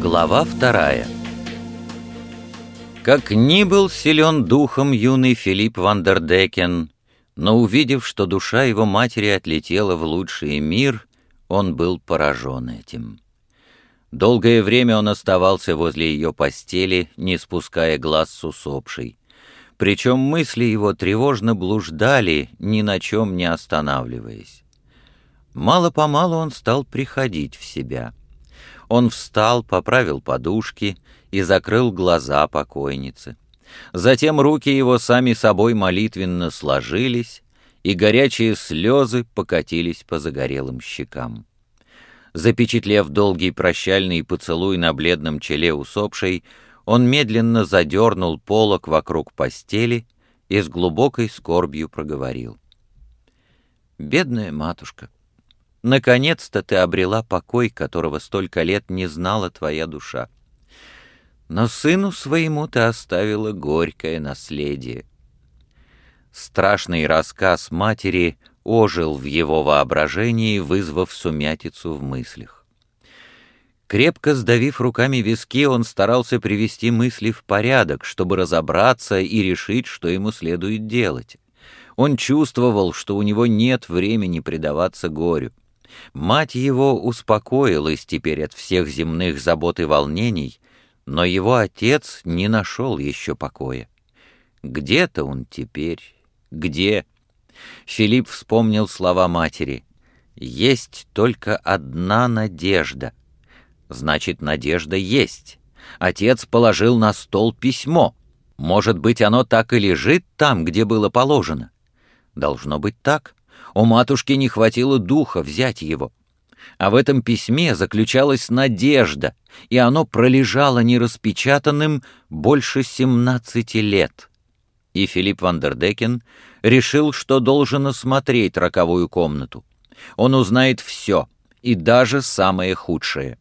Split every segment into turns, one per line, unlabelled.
Глава вторая Как ни был силен духом юный Филипп Вандердекен, но увидев, что душа его матери отлетела в лучший мир, он был поражен этим. Долгое время он оставался возле ее постели, не спуская глаз с усопшей. Причем мысли его тревожно блуждали, ни на чем не останавливаясь. Мало-помалу он стал приходить в себя — он встал, поправил подушки и закрыл глаза покойницы. Затем руки его сами собой молитвенно сложились, и горячие слезы покатились по загорелым щекам. Запечатлев долгий прощальный поцелуй на бледном челе усопшей, он медленно задернул полок вокруг постели и с глубокой скорбью проговорил. «Бедная матушка!» Наконец-то ты обрела покой, которого столько лет не знала твоя душа. Но сыну своему ты оставила горькое наследие. Страшный рассказ матери ожил в его воображении, вызвав сумятицу в мыслях. Крепко сдавив руками виски, он старался привести мысли в порядок, чтобы разобраться и решить, что ему следует делать. Он чувствовал, что у него нет времени предаваться горю. Мать его успокоилась теперь от всех земных забот и волнений, но его отец не нашел еще покоя. Где-то он теперь, где? Филипп вспомнил слова матери. «Есть только одна надежда». Значит, надежда есть. Отец положил на стол письмо. Может быть, оно так и лежит там, где было положено. Должно быть так. У матушки не хватило духа взять его. А в этом письме заключалась надежда, и оно пролежало нераспечатанным больше 17 лет. И Филипп Вандердекен решил, что должен осмотреть роковую комнату. Он узнает все, и даже самое худшее.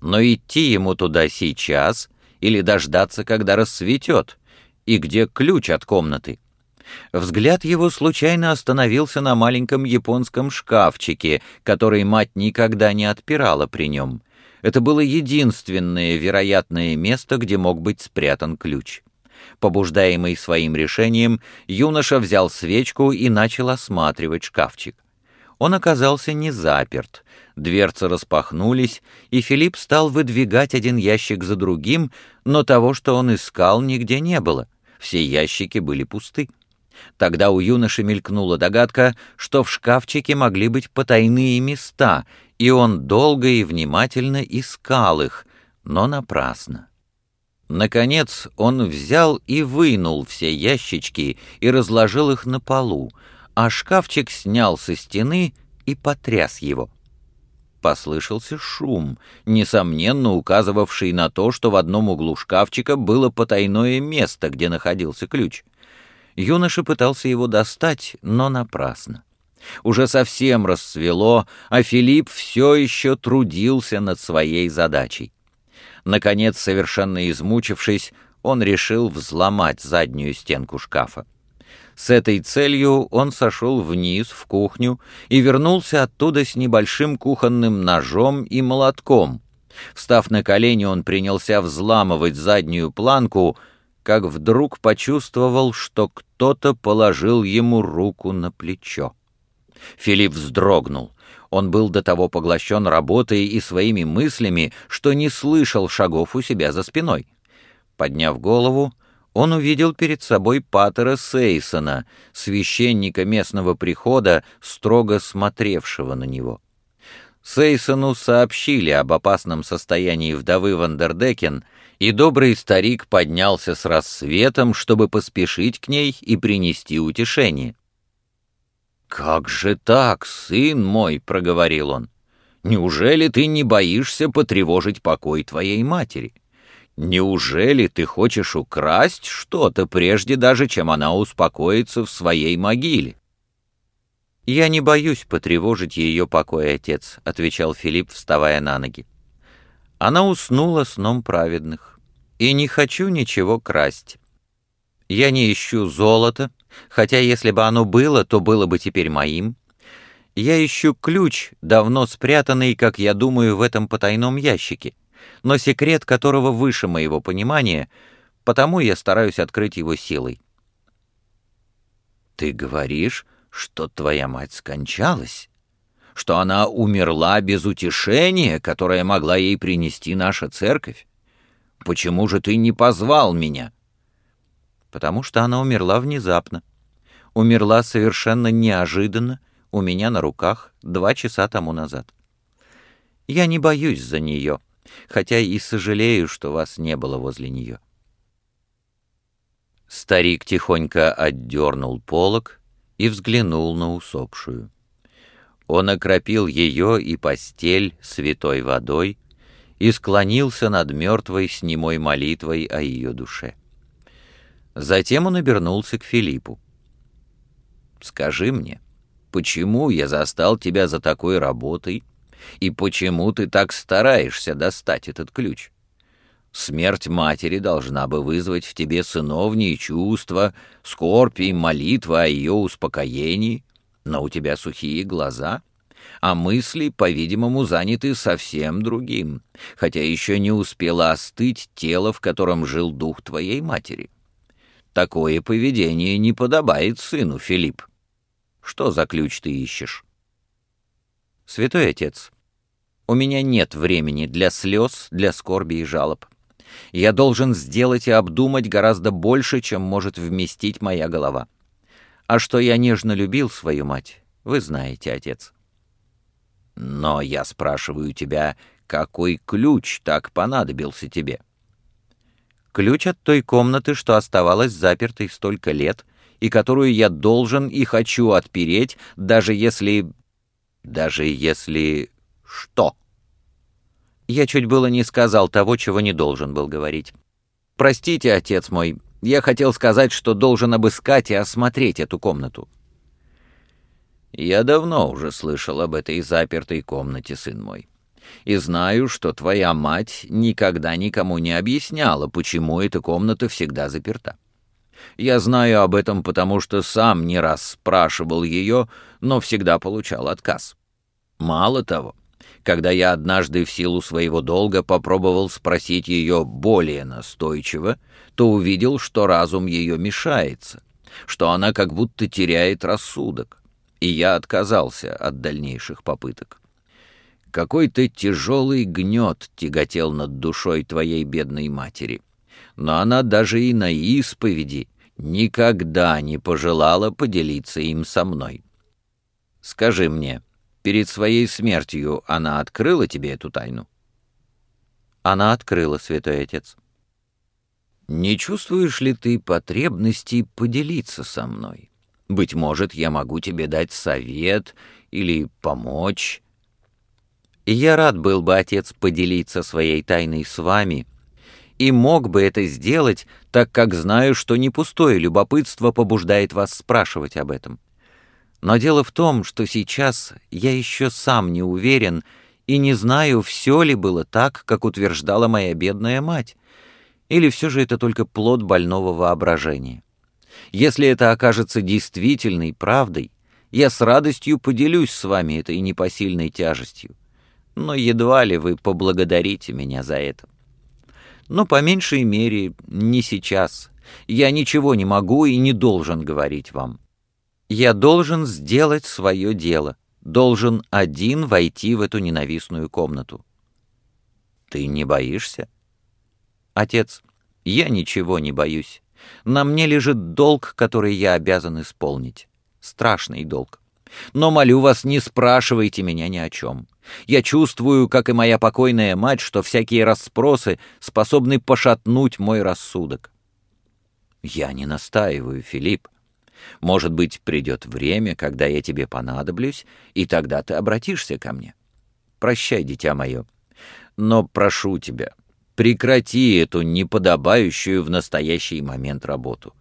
Но идти ему туда сейчас или дождаться, когда рассветет, и где ключ от комнаты — Взгляд его случайно остановился на маленьком японском шкафчике, который мать никогда не отпирала при нем. Это было единственное вероятное место, где мог быть спрятан ключ. Побуждаемый своим решением, юноша взял свечку и начал осматривать шкафчик. Он оказался не заперт. Дверцы распахнулись, и Филипп стал выдвигать один ящик за другим, но того, что он искал, нигде не было. Все ящики были пусты. Тогда у юноши мелькнула догадка, что в шкафчике могли быть потайные места, и он долго и внимательно искал их, но напрасно. Наконец он взял и вынул все ящички и разложил их на полу, а шкафчик снял со стены и потряс его. Послышался шум, несомненно указывавший на то, что в одном углу шкафчика было потайное место, где находился ключ. Юноша пытался его достать, но напрасно. Уже совсем расцвело, а Филипп все еще трудился над своей задачей. Наконец, совершенно измучившись, он решил взломать заднюю стенку шкафа. С этой целью он сошел вниз, в кухню, и вернулся оттуда с небольшим кухонным ножом и молотком. Встав на колени, он принялся взламывать заднюю планку — как вдруг почувствовал, что кто-то положил ему руку на плечо. Филипп вздрогнул. Он был до того поглощен работой и своими мыслями, что не слышал шагов у себя за спиной. Подняв голову, он увидел перед собой Патера Сейсона, священника местного прихода, строго смотревшего на него. Сейсону сообщили об опасном состоянии вдовы Вандердекен, и добрый старик поднялся с рассветом, чтобы поспешить к ней и принести утешение. «Как же так, сын мой?» — проговорил он. «Неужели ты не боишься потревожить покой твоей матери? Неужели ты хочешь украсть что-то прежде даже, чем она успокоится в своей могиле?» «Я не боюсь потревожить ее покой, отец», — отвечал Филипп, вставая на ноги. Она уснула сном праведных, и не хочу ничего красть. Я не ищу золота, хотя если бы оно было, то было бы теперь моим. Я ищу ключ, давно спрятанный, как я думаю, в этом потайном ящике, но секрет которого выше моего понимания, потому я стараюсь открыть его силой.
Ты говоришь, что твоя мать скончалась? Что она умерла без утешения, которое могла ей принести наша церковь? Почему же ты не позвал меня?»
потому что она умерла внезапно. Умерла совершенно неожиданно, у меня на руках, два часа тому назад. Я не боюсь за нее, хотя и сожалею, что вас не было возле нее. Старик тихонько отдернул полог и взглянул на усопшую. Он окропил ее и постель святой водой и склонился над мертвой с немой молитвой о ее душе. Затем он обернулся к Филиппу. «Скажи мне, почему я застал тебя за такой работой, и почему ты так стараешься достать этот ключ? Смерть матери должна бы вызвать в тебе сыновние чувства, скорбь и молитва о ее успокоении, но у тебя сухие глаза» а мысли, по-видимому, заняты совсем другим, хотя еще не успело остыть тело, в котором жил дух твоей матери. Такое поведение не подобает сыну, Филипп. Что за ключ ты ищешь? Святой отец, у меня нет времени для слез, для скорби и жалоб. Я должен сделать и обдумать гораздо больше, чем может вместить моя голова. А что я нежно любил свою мать, вы знаете, отец. Но я спрашиваю тебя, какой ключ так понадобился тебе?» Ключ от той комнаты, что оставалась запертой столько лет, и которую я должен и хочу отпереть, даже если... даже если... что? Я чуть было не сказал того, чего не должен был говорить. Простите, отец мой, я хотел сказать, что должен обыскать и осмотреть эту комнату. Я давно уже слышал об этой запертой комнате, сын мой и знаю, что твоя мать никогда никому не объясняла, почему эта комната всегда заперта. Я знаю об этом, потому что сам не раз спрашивал ее, но всегда получал отказ. Мало того, когда я однажды в силу своего долга попробовал спросить ее более настойчиво, то увидел, что разум ее мешается, что она как будто теряет рассудок, и я отказался от дальнейших попыток. Какой-то тяжелый гнет тяготел над душой твоей бедной матери. Но она даже и на исповеди никогда не пожелала поделиться им со мной. Скажи мне, перед своей смертью она открыла тебе эту тайну? Она открыла, святой отец. Не чувствуешь ли ты потребности поделиться со мной? Быть может, я могу тебе дать совет или помочь, я рад был бы, отец, поделиться своей тайной с вами, и мог бы это сделать, так как знаю, что не пустое любопытство побуждает вас спрашивать об этом. Но дело в том, что сейчас я еще сам не уверен и не знаю, все ли было так, как утверждала моя бедная мать, или все же это только плод больного воображения. Если это окажется действительной правдой, я с радостью поделюсь с вами этой непосильной тяжестью но едва ли вы поблагодарите меня за это. Но по меньшей мере не сейчас. Я ничего не могу и не должен говорить вам. Я должен сделать свое дело, должен один войти в эту ненавистную комнату. Ты не боишься? Отец, я ничего не боюсь. На мне лежит долг, который я обязан исполнить. Страшный долг. Но молю вас, не спрашивайте меня ни о чем. Я чувствую, как и моя покойная мать, что всякие расспросы способны пошатнуть мой рассудок. Я не настаиваю, Филипп. Может быть, придет время, когда я тебе понадоблюсь, и тогда ты обратишься ко мне. Прощай, дитя мое. Но прошу тебя, прекрати эту неподобающую в настоящий момент работу.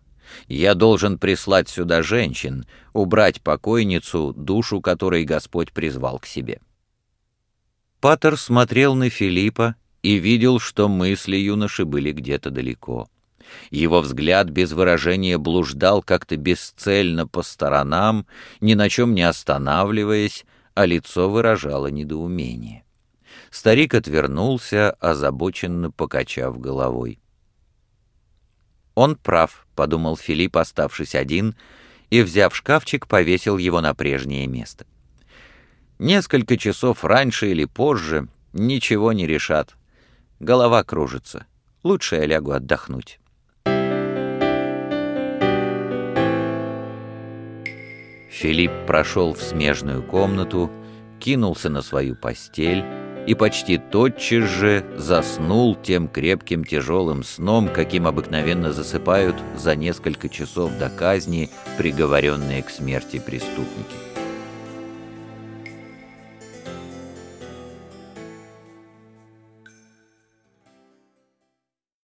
Я должен прислать сюда женщин, убрать покойницу, душу которой Господь призвал к себе». Патер смотрел на Филиппа и видел, что мысли юноши были где-то далеко.
Его взгляд без выражения блуждал как-то бесцельно по сторонам, ни на чем не останавливаясь, а лицо выражало недоумение. Старик отвернулся, озабоченно покачав головой. «Он прав», — подумал Филипп, оставшись один, и, взяв шкафчик, повесил его на прежнее место. Несколько часов раньше или позже ничего не решат. Голова кружится. Лучше я лягу отдохнуть. Филипп прошел в смежную комнату, кинулся на свою постель и почти тотчас же заснул тем крепким тяжелым сном, каким обыкновенно засыпают за несколько часов до казни приговоренные к смерти преступники.